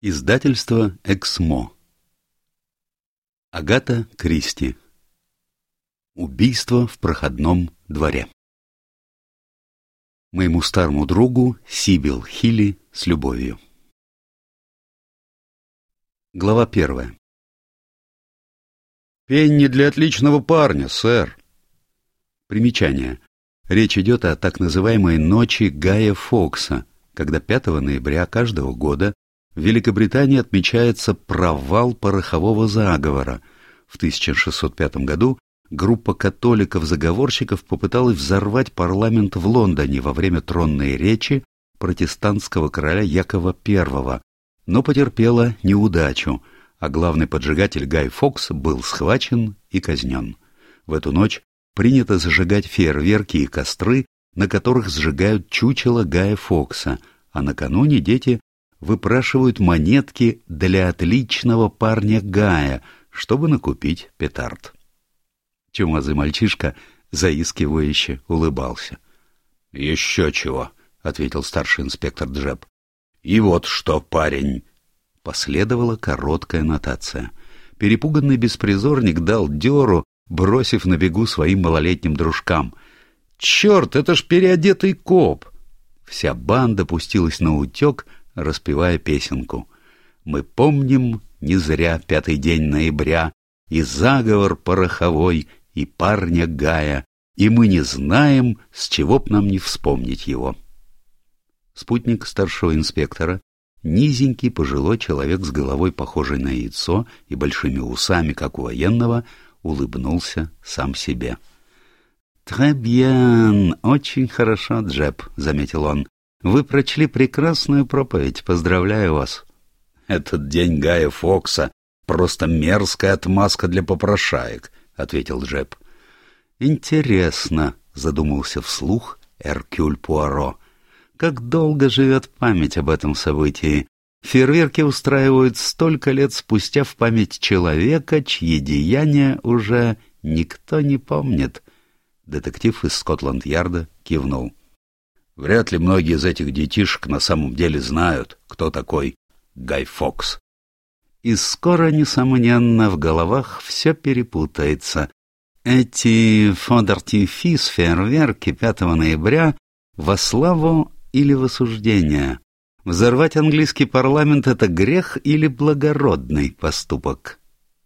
Издательство «Эксмо». Агата Кристи. Убийство в проходном дворе. Моему старому другу Сибил Хилли с любовью. Глава первая. Пенни для отличного парня, сэр. Примечание. Речь идет о так называемой «Ночи Гая Фокса», когда 5 ноября каждого года в Великобритании отмечается провал порохового заговора. В 1605 году группа католиков-заговорщиков попыталась взорвать парламент в Лондоне во время тронной речи протестантского короля Якова I, но потерпела неудачу, а главный поджигатель Гай Фокс был схвачен и казнен. В эту ночь принято зажигать фейерверки и костры, на которых сжигают чучело Гая Фокса, а накануне дети выпрашивают монетки для отличного парня Гая, чтобы накупить петард. Чумазый мальчишка заискивающе улыбался. — Еще чего, — ответил старший инспектор Джеб. — И вот что, парень. Последовала короткая нотация. Перепуганный беспризорник дал дёру, бросив на бегу своим малолетним дружкам. «Черт, это ж переодетый коп!» Вся банда пустилась на утек, распевая песенку. Мы помним не зря пятый день ноября, и заговор пороховой, и парня Гая, и мы не знаем, с чего б нам не вспомнить его. Спутник старшего инспектора, низенький пожилой человек с головой, похожей на яйцо, и большими усами, как у военного, улыбнулся сам себе. «Très bien, очень хорошо, Джеб», — заметил он. Вы прочли прекрасную проповедь. Поздравляю вас. Этот день Гая Фокса просто мерзкая отмазка для попрошаек, ответил Джеб. Интересно, задумался вслух Эркюль Пуаро. Как долго живет память об этом событии? Фейерверки устраивают столько лет спустя в память человека, чьи деяния уже никто не помнит. Детектив из Скотланд-Ярда кивнул. Вряд ли многие из этих детишек на самом деле знают, кто такой Гай Фокс. И скоро, несомненно, в головах все перепутается. Эти фодартифис фейерверки 5 ноября во славу или в осуждение. Взорвать английский парламент — это грех или благородный поступок?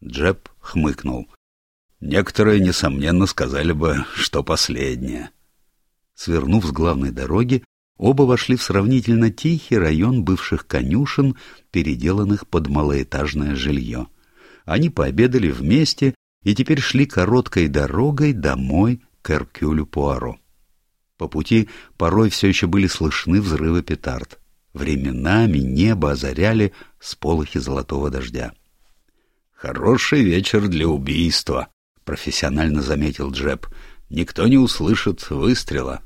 Джеб хмыкнул. Некоторые, несомненно, сказали бы, что последнее. Свернув с главной дороги, оба вошли в сравнительно тихий район бывших конюшен, переделанных под малоэтажное жилье. Они пообедали вместе и теперь шли короткой дорогой домой к Эркюлю Пуаро. По пути порой все еще были слышны взрывы петард. Временами небо озаряли сполохи золотого дождя. «Хороший вечер для убийства», — профессионально заметил Джеб. «Никто не услышит выстрела».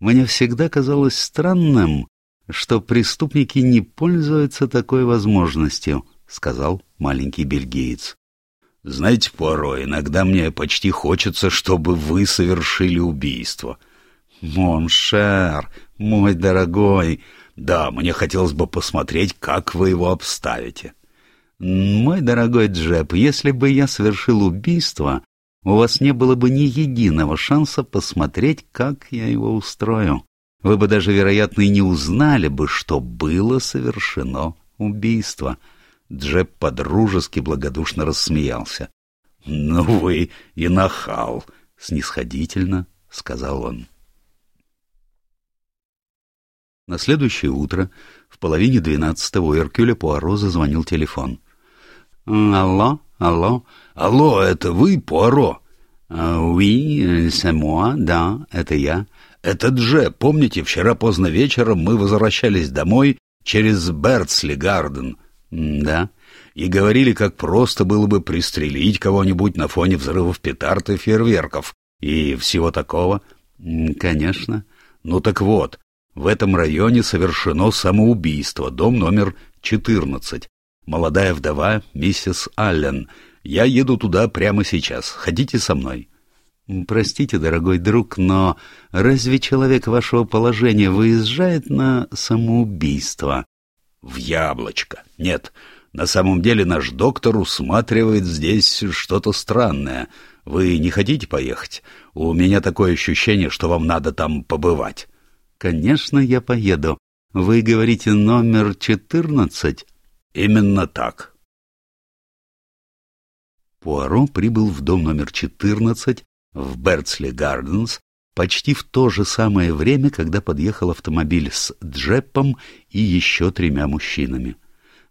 Мне всегда казалось странным, что преступники не пользуются такой возможностью, — сказал маленький бельгиец. — Знаете, Пуаро, иногда мне почти хочется, чтобы вы совершили убийство. — Mon cher, мой дорогой, да, мне хотелось бы посмотреть, как вы его обставите. — Мой дорогой Джеб, если бы я совершил убийство, у вас не было бы ни единого шанса посмотреть, как я его устрою. Вы бы даже, вероятно, и не узнали бы, что было совершено убийство. Джеб подружески благодушно рассмеялся. — Ну вы и нахал! — снисходительно сказал он. На следующее утро в половине двенадцатого у Эркюля Пуаро зазвонил телефон. «Алло, алло, Алло, это вы, Пуаро? «Oui, c'est moi, да, это я». «Это Дже. Помните, вчера поздно вечером мы возвращались домой через Бертсли Гарден?» «Да». «И говорили, как просто было бы пристрелить кого-нибудь на фоне взрывов петард и фейерверков и всего такого?» «Конечно». «Ну так вот, в этом районе совершено самоубийство, дом номер 14. Молодая вдова, миссис Аллен, я еду туда прямо сейчас. Ходите со мной. Простите, дорогой друг, но разве человек вашего положения выезжает на самоубийство? В яблочко. Нет, на самом деле наш доктор усматривает здесь что-то странное. Вы не хотите поехать? У меня такое ощущение, что вам надо там побывать. Конечно, я поеду. Вы говорите номер четырнадцать? Именно так. Пуаро прибыл в дом номер четырнадцать в Берцли Гарденс почти в то же самое время, когда подъехал автомобиль с джепом и еще тремя мужчинами.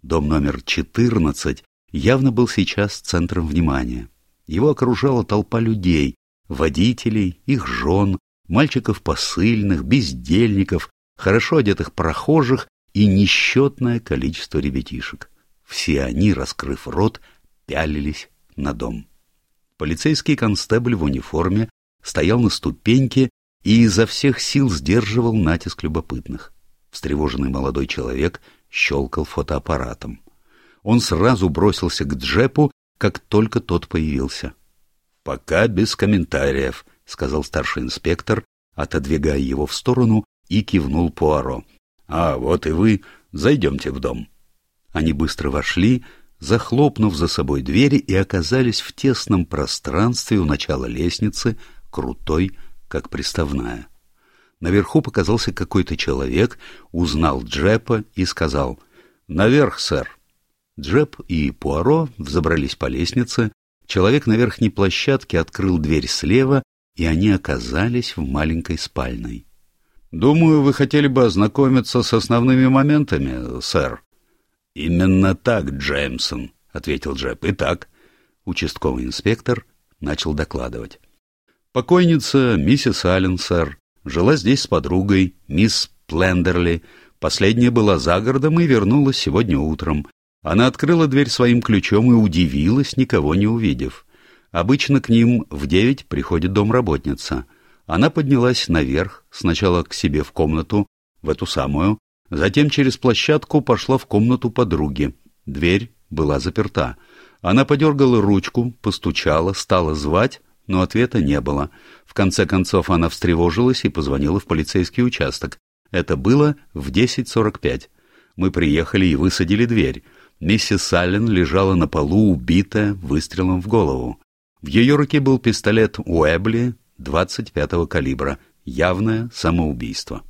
Дом номер 14 явно был сейчас центром внимания. Его окружала толпа людей, водителей, их жен, мальчиков посыльных, бездельников, хорошо одетых прохожих и несчетное количество ребятишек. Все они, раскрыв рот, пялились на дом. Полицейский констебль в униформе стоял на ступеньке и изо всех сил сдерживал натиск любопытных. Встревоженный молодой человек щелкал фотоаппаратом. Он сразу бросился к Джепу, как только тот появился. — Пока без комментариев, — сказал старший инспектор, отодвигая его в сторону, и кивнул Пуаро. — А вот и вы, зайдемте в дом. Они быстро вошли, захлопнув за собой двери, и оказались в тесном пространстве у начала лестницы, крутой, как приставная. Наверху показался какой-то человек, узнал Джепа и сказал «Наверх, сэр». Джеп и Пуаро взобрались по лестнице, человек на верхней площадке открыл дверь слева, и они оказались в маленькой спальной. «Думаю, вы хотели бы ознакомиться с основными моментами, сэр». «Именно так, Джеймсон», — ответил Джеб. «Итак». Участковый инспектор начал докладывать. Покойница, миссис Аллен, сэр, жила здесь с подругой, мисс Плендерли. Последняя была за городом и вернулась сегодня утром. Она открыла дверь своим ключом и удивилась, никого не увидев. Обычно к ним в девять приходит домработница. Она поднялась наверх, сначала к себе в комнату, в эту самую, затем через площадку пошла в комнату подруги. Дверь была заперта. Она подергала ручку, постучала, стала звать, но ответа не было. В конце концов она встревожилась и позвонила в полицейский участок. Это было в 10.45. Мы приехали и высадили дверь. Миссис Саллен лежала на полу, убитая выстрелом в голову. В ее руке был пистолет Уэбли 25-го калибра. Явное самоубийство.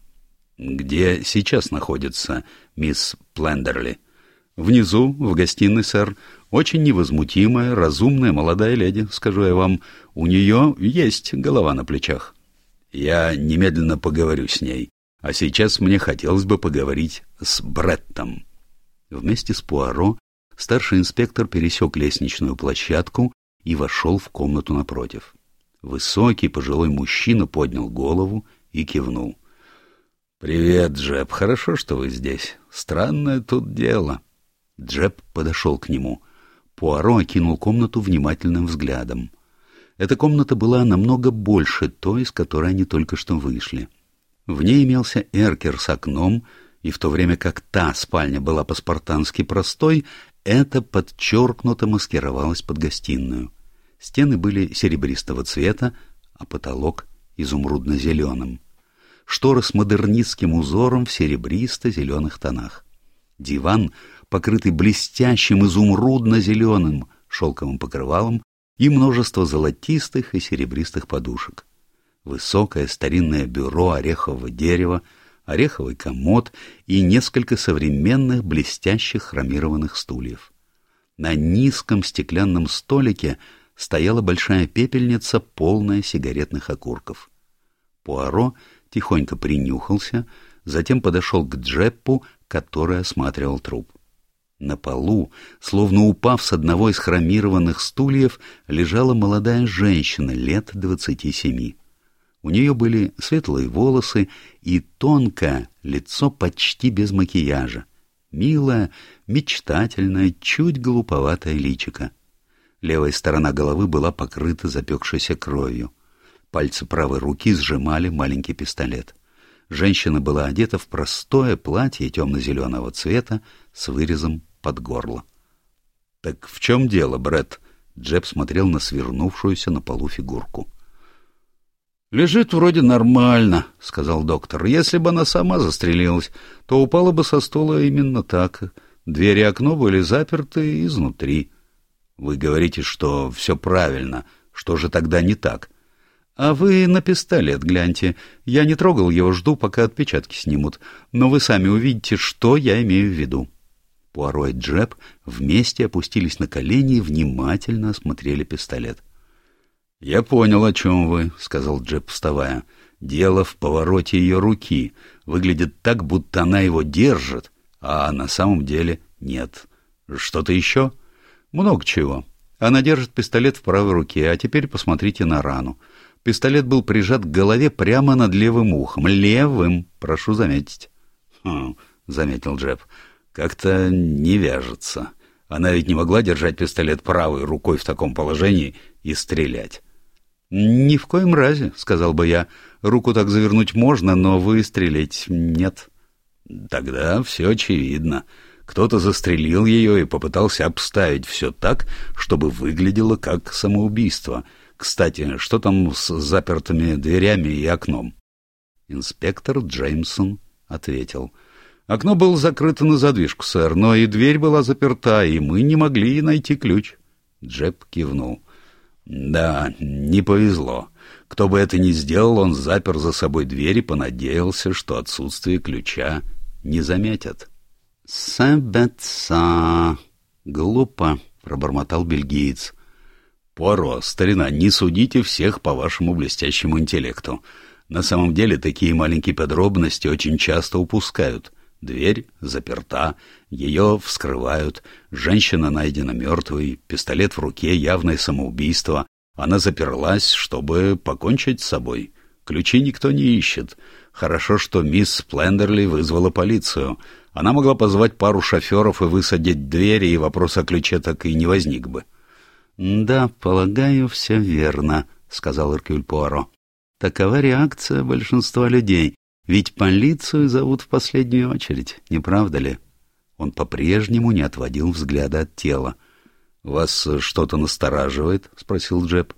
«Где сейчас находится мисс Плендерли?» «Внизу, в гостиной, сэр. Очень невозмутимая, разумная молодая леди, скажу я вам. У нее есть голова на плечах. Я немедленно поговорю с ней. А сейчас мне хотелось бы поговорить с Бреттом. Вместе с Пуаро старший инспектор пересек лестничную площадку и вошел в комнату напротив. Высокий пожилой мужчина поднял голову и кивнул. «Привет, Джеб. Хорошо, что вы здесь. Странное тут дело». Джеб подошел к нему. Пуаро окинул комнату внимательным взглядом. Эта комната была намного больше той, из которой они только что вышли. В ней имелся эркер с окном, и в то время как та спальня была по-спартански простой, это подчеркнуто маскировалось под гостиную. Стены были серебристого цвета, а потолок — изумрудно-зеленым. Шторы с модернистским узором в серебристо-зеленых тонах. Диван покрытый блестящим изумрудно-зеленым шелковым покрывалом и множество золотистых и серебристых подушек. Высокое старинное бюро орехового дерева, ореховый комод и несколько современных блестящих хромированных стульев. На низком стеклянном столике стояла большая пепельница, полная сигаретных окурков. Пуаро тихонько принюхался, затем подошел к Джеппу, который осматривал труп. На полу, словно упав с одного из хромированных стульев, лежала молодая женщина лет двадцати семи. У нее были светлые волосы и тонкое лицо почти без макияжа. Милое, мечтательное, чуть глуповатое личико. Левая сторона головы была покрыта запекшейся кровью. Пальцы правой руки сжимали маленький пистолет. Женщина была одета в простое платье темно-зеленого цвета с вырезом под горло. — Так в чем дело, Бред? Джеб смотрел на свернувшуюся на полу фигурку. «Лежит вроде нормально», — сказал доктор. «Если бы она сама застрелилась, то упала бы со стула именно так. Двери и окно были заперты изнутри». «Вы говорите, что все правильно. Что же тогда не так?» «А вы на пистолет гляньте. Я не трогал его, жду, пока отпечатки снимут. Но вы сами увидите, что я имею в виду». Пуаро и Джеб вместе опустились на колени и внимательно осмотрели пистолет. — Я понял, о чем вы, — сказал Джеб, вставая. — Дело в повороте ее руки. Выглядит так, будто она его держит, а на самом деле нет. Что-то еще? — Много чего. Она держит пистолет в правой руке, а теперь посмотрите на рану. Пистолет был прижат к голове прямо над левым ухом. Левым, прошу заметить. — Хм, — заметил Джеб, — как-то не вяжется. Она ведь не могла держать пистолет правой рукой в таком положении и стрелять. «Ни в коем разе», — сказал бы я. «Руку так завернуть можно, но выстрелить нет». «Тогда все очевидно. Кто-то застрелил ее и попытался обставить все так, чтобы выглядело как самоубийство. Кстати, что там с запертыми дверями и окном?» Инспектор Джеймсон ответил. «Окно было закрыто на задвижку, сэр, но и дверь была заперта, и мы не могли найти ключ». Джеб кивнул. Да, не повезло. Кто бы это ни сделал, он запер за собой дверь и понадеялся, что отсутствие ключа не заметят. «Сэбэтса... Глупо», — пробормотал бельгиец. «Поро, старина, не судите всех по вашему блестящему интеллекту. На самом деле такие маленькие подробности очень часто упускают. Дверь заперта, ее вскрывают, женщина найдена мертвой, пистолет в руке, явное самоубийство. Она заперлась, чтобы покончить с собой. Ключи никто не ищет. Хорошо, что мисс Сплендерли вызвала полицию. Она могла позвать пару шоферов и высадить двери, и вопрос о ключе так и не возник бы. — Да, полагаю, все верно, — сказал Эркюль Пуаро. — Такова реакция большинства людей. Ведь полицию зовут в последнюю очередь, не правда ли? Он по-прежнему не отводил взгляда от тела. — Вас что-то настораживает? — спросил Джеб.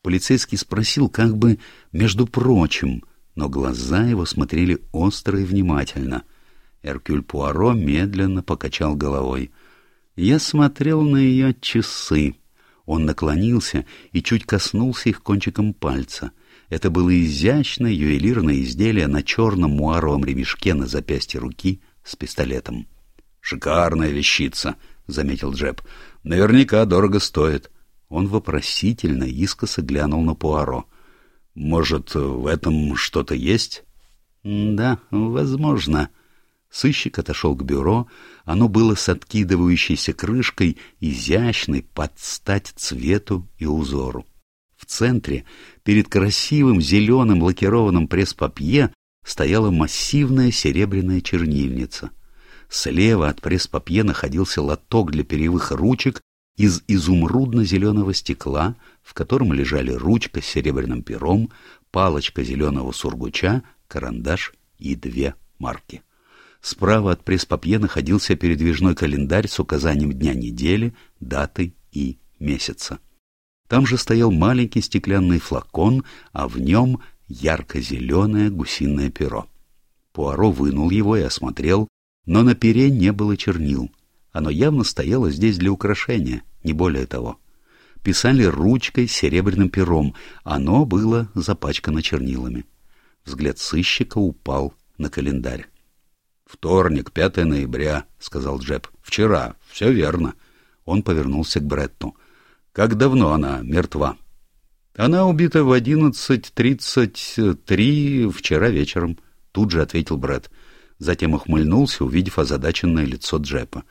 Полицейский спросил как бы между прочим, но глаза его смотрели остро и внимательно. Эркюль Пуаро медленно покачал головой. Я смотрел на ее часы. Он наклонился и чуть коснулся их кончиком пальца. Это было изящное ювелирное изделие на черном муаровом ремешке на запястье руки с пистолетом. «Шикарная вещица», — заметил Джеб. «Наверняка дорого стоит». Он вопросительно искоса глянул на Пуаро. «Может, в этом что-то есть?» «Да, возможно». Сыщик отошел к бюро. Оно было с откидывающейся крышкой, изящной под стать цвету и узору. В центре, перед красивым зеленым лакированным пресс-папье, стояла массивная серебряная чернильница. Слева от пресс-папье находился лоток для перьевых ручек из изумрудно-зеленого стекла, в котором лежали ручка с серебряным пером, палочка зеленого сургуча, карандаш и две марки. Справа от пресс-папье находился передвижной календарь с указанием дня недели, даты и месяца. Там же стоял маленький стеклянный флакон, а в нем ярко-зеленое гусиное перо. Пуаро вынул его и осмотрел, но на пере не было чернил. Оно явно стояло здесь для украшения, не более того. Писали ручкой с серебряным пером, оно было запачкано чернилами. Взгляд сыщика упал на календарь. «Вторник, 5 ноября», — сказал Джеб. «Вчера. Все верно». Он повернулся к Бретту. Как давно она мертва? Она убита в одиннадцать тридцать три вчера вечером, тут же ответил Брэд. Затем ухмыльнулся, увидев озадаченное лицо Джепа.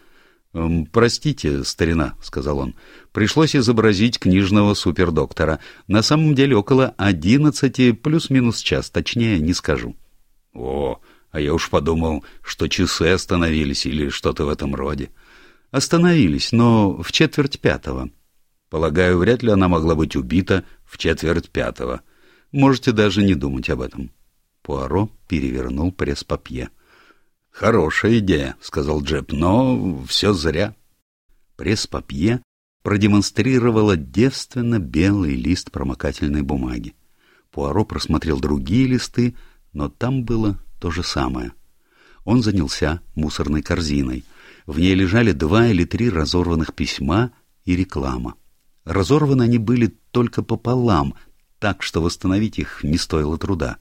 «Эм, «Простите, старина», — сказал он, — «пришлось изобразить книжного супердоктора. На самом деле около одиннадцати плюс-минус час, точнее не скажу». «О, а я уж подумал, что часы остановились или что-то в этом роде». «Остановились, но в четверть пятого». Полагаю, вряд ли она могла быть убита в четверть пятого. Можете даже не думать об этом. Пуаро перевернул пресс-папье. «Хорошая идея», — сказал Джеб, — «но все зря». Пресс-папье продемонстрировала девственно белый лист промокательной бумаги. Пуаро просмотрел другие листы, но там было то же самое. Он занялся мусорной корзиной. В ней лежали два или три разорванных письма и реклама. Разорваны они были только пополам, так что восстановить их не стоило труда.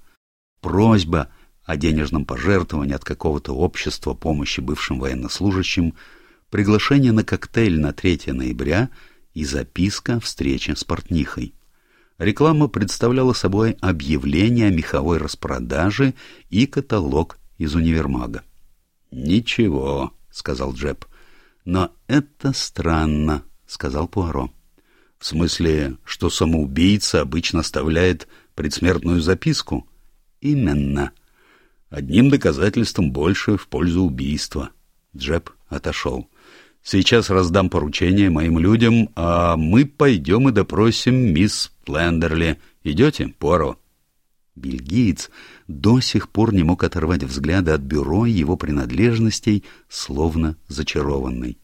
Просьба о денежном пожертвовании от какого-то общества помощи бывшим военнослужащим, приглашение на коктейль на 3 ноября и записка встречи с портнихой. Реклама представляла собой объявление о меховой распродаже и каталог из универмага. «Ничего», — сказал Джеб. «Но это странно», — сказал Пуаро. «В смысле, что самоубийца обычно оставляет предсмертную записку?» «Именно». Одним доказательством больше в пользу убийства. Джеб отошел. Сейчас раздам поручение моим людям, а мы пойдем и допросим мисс Плендерли. Идете, Пуаро?» Бельгиец до сих пор не мог оторвать взгляда от бюро его принадлежностей, словно зачарованный.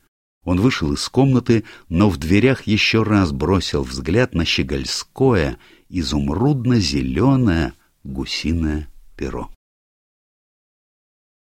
Он вышел из комнаты, но в дверях еще раз бросил взгляд на щегольское, изумрудно-зеленое гусиное перо.